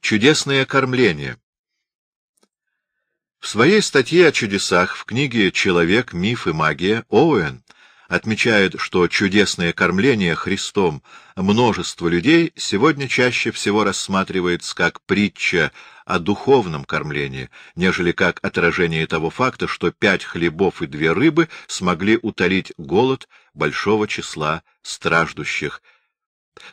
Чудесное кормление. В своей статье о чудесах в книге «Человек, миф и магия» Оуэн отмечает, что чудесное кормление Христом множество людей сегодня чаще всего рассматривается как притча о духовном кормлении, нежели как отражение того факта, что пять хлебов и две рыбы смогли утолить голод большого числа страждущих,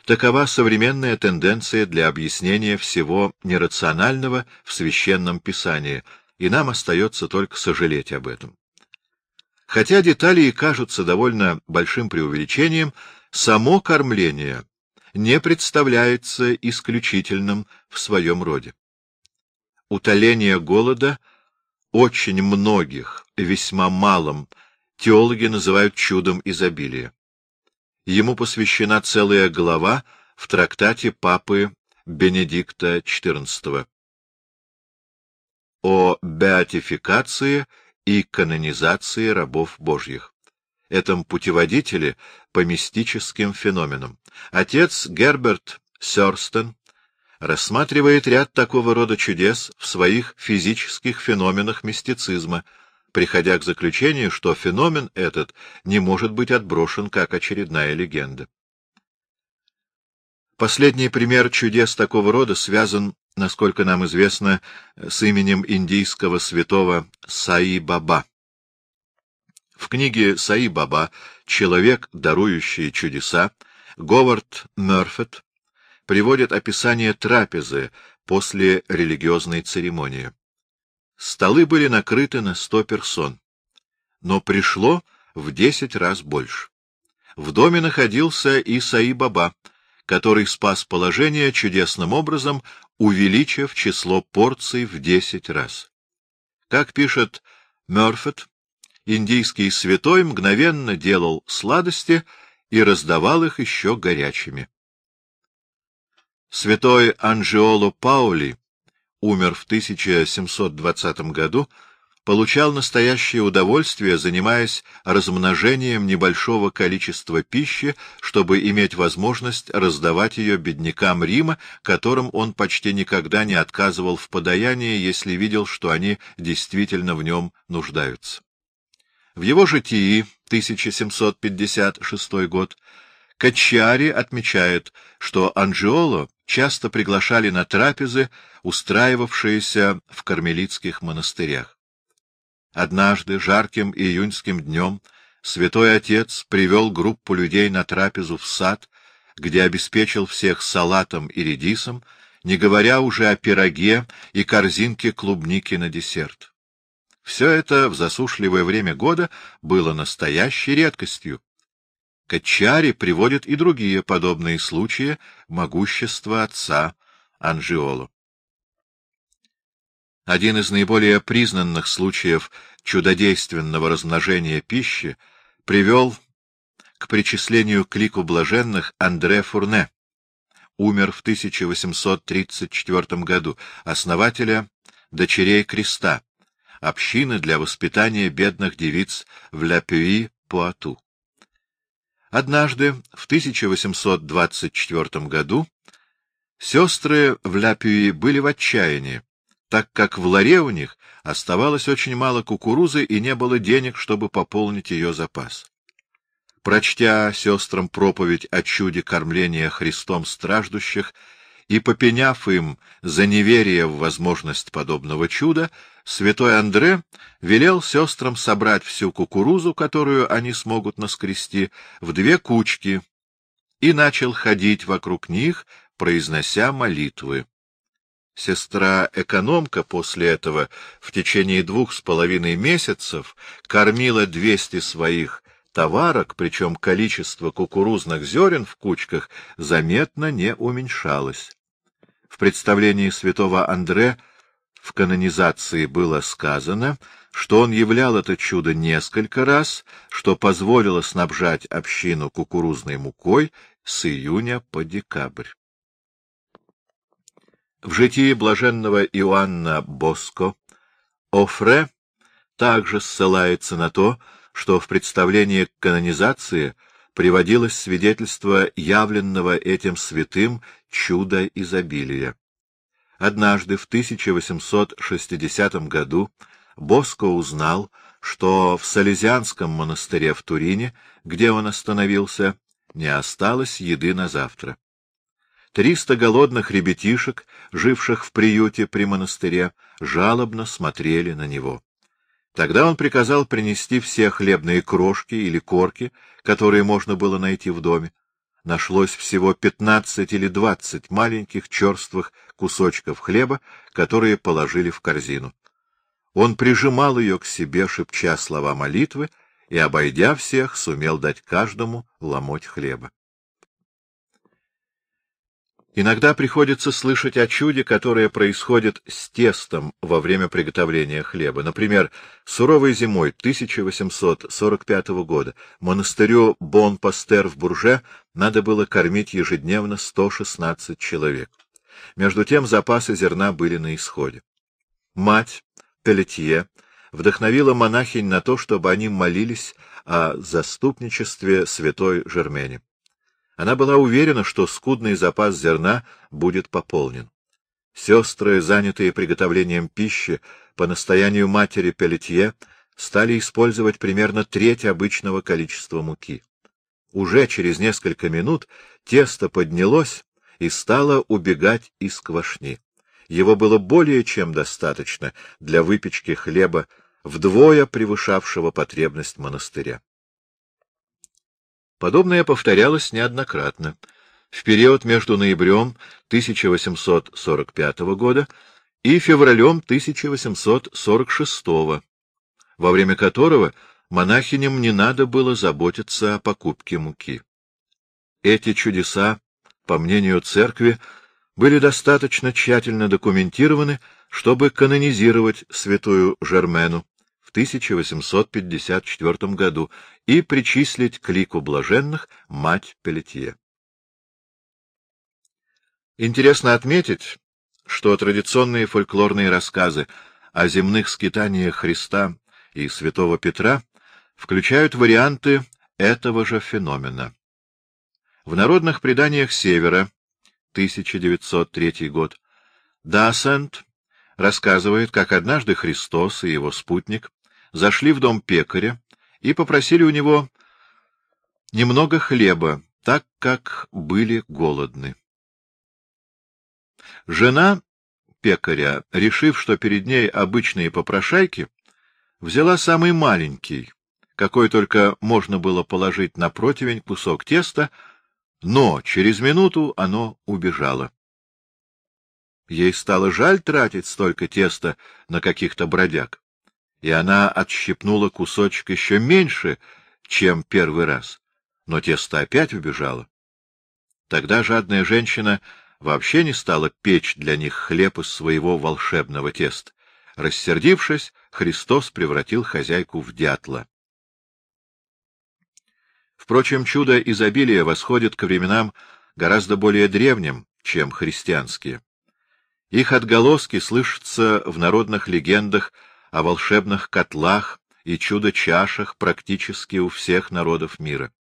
Такова современная тенденция для объяснения всего нерационального в священном писании, и нам остается только сожалеть об этом. Хотя детали и кажутся довольно большим преувеличением, само кормление не представляется исключительным в своем роде. Утоление голода очень многих, весьма малым, теологи называют чудом изобилия. Ему посвящена целая глава в трактате папы Бенедикта XIV о беатификации и канонизации рабов Божьих, этом путеводителе по мистическим феноменам. Отец Герберт Сёрстен рассматривает ряд такого рода чудес в своих физических феноменах мистицизма — приходя к заключению, что феномен этот не может быть отброшен как очередная легенда. Последний пример чудес такого рода связан, насколько нам известно, с именем индийского святого Саи-Баба. В книге Саи-Баба «Человек, дарующий чудеса» Говард Мерфет приводит описание трапезы после религиозной церемонии. Столы были накрыты на сто персон, но пришло в десять раз больше. В доме находился и Саи-Баба, который спас положение чудесным образом, увеличив число порций в десять раз. Как пишет Мёрфет, индийский святой мгновенно делал сладости и раздавал их еще горячими. Святой Анжиоло Паули умер в 1720 году, получал настоящее удовольствие, занимаясь размножением небольшого количества пищи, чтобы иметь возможность раздавать ее беднякам Рима, которым он почти никогда не отказывал в подаянии, если видел, что они действительно в нем нуждаются. В его житии, 1756 год, Каччиари отмечает, что Анджиоло часто приглашали на трапезы, устраивавшиеся в кармелитских монастырях. Однажды, жарким июньским днем, святой отец привел группу людей на трапезу в сад, где обеспечил всех салатом и редисом, не говоря уже о пироге и корзинке клубники на десерт. Все это в засушливое время года было настоящей редкостью. Качари приводит и другие подобные случаи могущества отца Анжиоло. Один из наиболее признанных случаев чудодейственного размножения пищи привел к причислению к лику блаженных Андре Фурне, умер в 1834 году, основателя «Дочерей креста», общины для воспитания бедных девиц в Ля-Пюи-Пуату. Однажды, в 1824 году, сестры в Ляпюи были в отчаянии, так как в ларе у них оставалось очень мало кукурузы и не было денег, чтобы пополнить ее запас. Прочтя сестрам проповедь о чуде кормления Христом страждущих и попеняв им за неверие в возможность подобного чуда, святой Андре велел сестрам собрать всю кукурузу, которую они смогут наскрести, в две кучки, и начал ходить вокруг них, произнося молитвы. Сестра-экономка после этого в течение двух с половиной месяцев кормила двести своих товарок, причем количество кукурузных зерен в кучках заметно не уменьшалось. В представлении святого Андре в канонизации было сказано, что он являл это чудо несколько раз, что позволило снабжать общину кукурузной мукой с июня по декабрь. В житии блаженного Иоанна Боско Офре также ссылается на то, что в представлении канонизации приводилось свидетельство явленного этим святым чуда изобилия. Однажды, в 1860 году, Боско узнал, что в Салезианском монастыре в Турине, где он остановился, не осталось еды на завтра. Триста голодных ребятишек, живших в приюте при монастыре, жалобно смотрели на него. Тогда он приказал принести все хлебные крошки или корки, которые можно было найти в доме. Нашлось всего пятнадцать или двадцать маленьких черствых кусочков хлеба, которые положили в корзину. Он прижимал ее к себе, шепча слова молитвы, и, обойдя всех, сумел дать каждому ломоть хлеба. Иногда приходится слышать о чуде, которое происходит с тестом во время приготовления хлеба. Например, суровой зимой 1845 года монастырю Бон-Пастер в Бурже надо было кормить ежедневно 116 человек. Между тем запасы зерна были на исходе. Мать Пелетье вдохновила монахинь на то, чтобы они молились о заступничестве святой Жермени. Она была уверена, что скудный запас зерна будет пополнен. Сестры, занятые приготовлением пищи, по настоянию матери Пелетье, стали использовать примерно треть обычного количества муки. Уже через несколько минут тесто поднялось и стало убегать из квашни. Его было более чем достаточно для выпечки хлеба, вдвое превышавшего потребность монастыря. Подобное повторялось неоднократно. В период между ноябрем 1845 года и февралем 1846, во время которого монахиням не надо было заботиться о покупке муки. Эти чудеса, по мнению церкви, были достаточно тщательно документированы, чтобы канонизировать святую Жермену, 1854 году и причислить к лику блаженных мать Пелетье. Интересно отметить, что традиционные фольклорные рассказы о земных скитаниях Христа и святого Петра включают варианты этого же феномена. В народных преданиях Севера, 1903 год, Дасент рассказывает, как однажды Христос и его спутник зашли в дом пекаря и попросили у него немного хлеба, так как были голодны. Жена пекаря, решив, что перед ней обычные попрошайки, взяла самый маленький, какой только можно было положить на противень кусок теста, но через минуту оно убежало. Ей стало жаль тратить столько теста на каких-то бродяг и она отщипнула кусочек еще меньше, чем первый раз, но тесто опять убежало. Тогда жадная женщина вообще не стала печь для них хлеб из своего волшебного теста. Рассердившись, Христос превратил хозяйку в дятла. Впрочем, чудо изобилия восходит к временам гораздо более древним, чем христианские. Их отголоски слышатся в народных легендах о волшебных котлах и чудо-чашах практически у всех народов мира.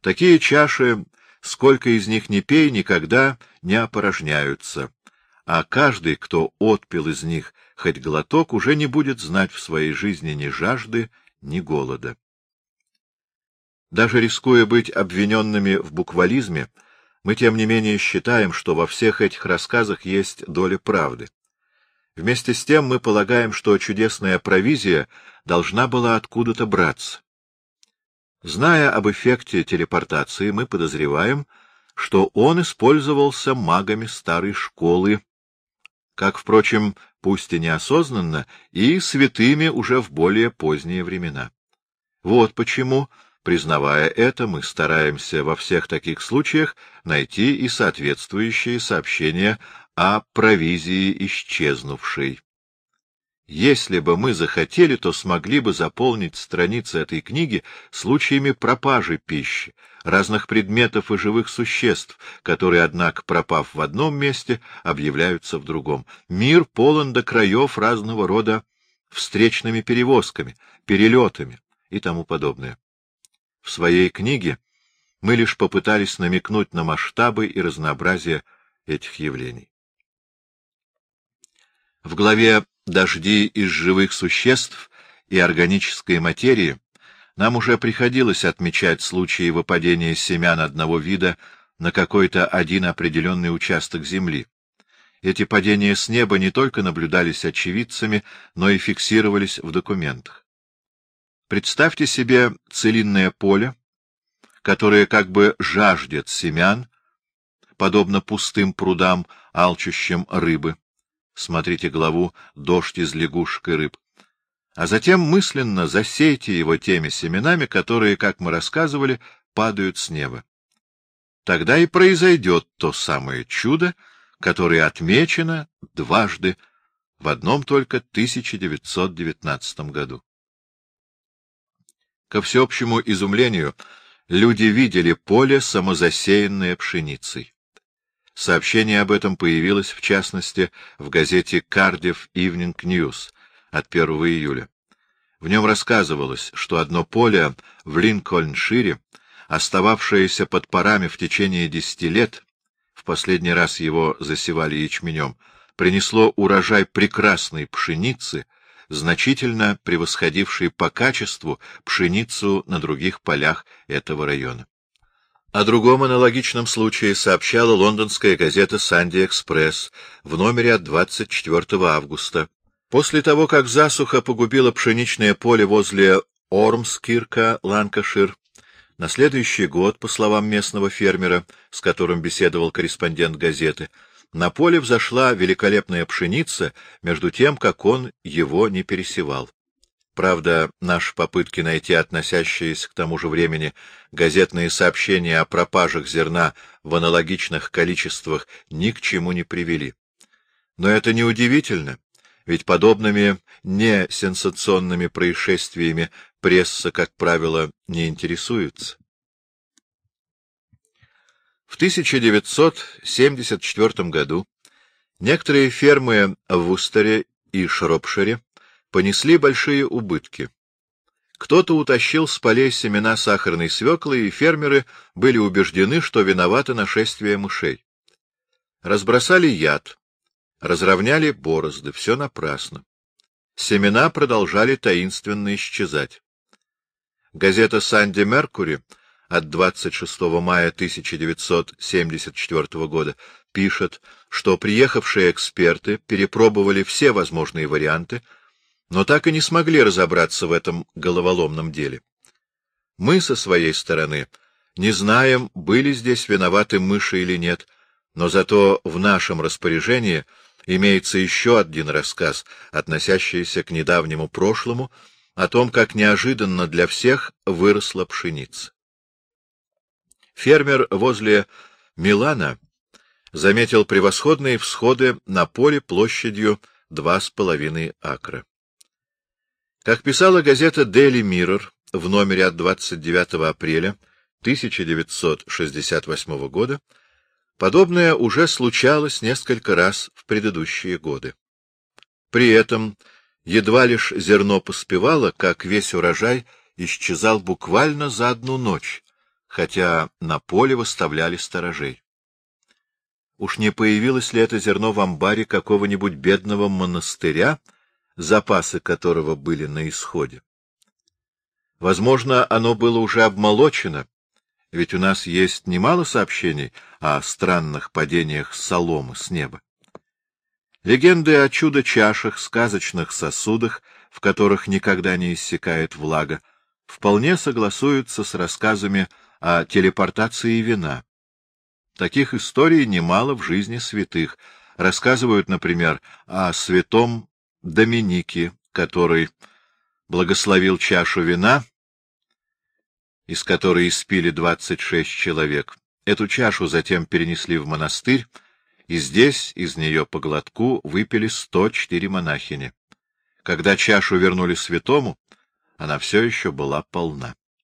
Такие чаши, сколько из них ни пей, никогда не опорожняются, а каждый, кто отпил из них хоть глоток, уже не будет знать в своей жизни ни жажды, ни голода. Даже рискуя быть обвиненными в буквализме, мы тем не менее считаем, что во всех этих рассказах есть доля правды. Вместе с тем мы полагаем, что чудесная провизия должна была откуда-то браться. Зная об эффекте телепортации, мы подозреваем, что он использовался магами старой школы, как, впрочем, пусть и неосознанно, и святыми уже в более поздние времена. Вот почему, признавая это, мы стараемся во всех таких случаях найти и соответствующие сообщения о провизии исчезнувшей. Если бы мы захотели, то смогли бы заполнить страницы этой книги случаями пропажи пищи, разных предметов и живых существ, которые, однако, пропав в одном месте, объявляются в другом. Мир полон до краев разного рода встречными перевозками, перелетами и тому подобное. В своей книге мы лишь попытались намекнуть на масштабы и разнообразие этих явлений. В главе «Дожди из живых существ» и органической материи нам уже приходилось отмечать случаи выпадения семян одного вида на какой-то один определенный участок Земли. Эти падения с неба не только наблюдались очевидцами, но и фиксировались в документах. Представьте себе целинное поле, которое как бы жаждет семян, подобно пустым прудам, алчущим рыбы. Смотрите главу «Дождь из лягушек и рыб». А затем мысленно засейте его теми семенами, которые, как мы рассказывали, падают с неба. Тогда и произойдет то самое чудо, которое отмечено дважды в одном только 1919 году. Ко всеобщему изумлению люди видели поле, самозасеянное пшеницей. Сообщение об этом появилось, в частности, в газете Cardiff Evening News от 1 июля. В нем рассказывалось, что одно поле в Линкольншире, остававшееся под парами в течение десяти лет, в последний раз его засевали ячменем, принесло урожай прекрасной пшеницы, значительно превосходившей по качеству пшеницу на других полях этого района. О другом аналогичном случае сообщала лондонская газета «Санди Экспресс» в номере от 24 августа. После того, как засуха погубила пшеничное поле возле Ормскирка, Ланкашир, на следующий год, по словам местного фермера, с которым беседовал корреспондент газеты, на поле взошла великолепная пшеница, между тем, как он его не пересевал. Правда, наши попытки найти относящиеся к тому же времени газетные сообщения о пропажах зерна в аналогичных количествах ни к чему не привели. Но это неудивительно, ведь подобными несенсационными происшествиями пресса, как правило, не интересуется. В 1974 году некоторые фермы в Устере и Шропшире понесли большие убытки. Кто-то утащил с полей семена сахарной свеклы, и фермеры были убеждены, что виноваты нашествие мышей. Разбросали яд, разровняли борозды, все напрасно. Семена продолжали таинственно исчезать. Газета «Санди Меркури» от 26 мая 1974 года пишет, что приехавшие эксперты перепробовали все возможные варианты, но так и не смогли разобраться в этом головоломном деле. Мы со своей стороны не знаем, были здесь виноваты мыши или нет, но зато в нашем распоряжении имеется еще один рассказ, относящийся к недавнему прошлому, о том, как неожиданно для всех выросла пшеница. Фермер возле Милана заметил превосходные всходы на поле площадью два с половиной акра. Как писала газета Daily Mirror в номере от 29 апреля 1968 года, подобное уже случалось несколько раз в предыдущие годы. При этом едва лишь зерно поспевало, как весь урожай исчезал буквально за одну ночь, хотя на поле выставляли сторожей. Уж не появилось ли это зерно в амбаре какого-нибудь бедного монастыря, запасы которого были на исходе. Возможно, оно было уже обмолочено, ведь у нас есть немало сообщений о странных падениях соломы с неба. Легенды о чудо-чашах, сказочных сосудах, в которых никогда не иссякает влага, вполне согласуются с рассказами о телепортации вина. Таких историй немало в жизни святых. Рассказывают, например, о святом Доминики, который благословил чашу вина, из которой испили двадцать шесть человек. Эту чашу затем перенесли в монастырь, и здесь из нее по глотку выпили сто четыре монахини. Когда чашу вернули святому, она все еще была полна.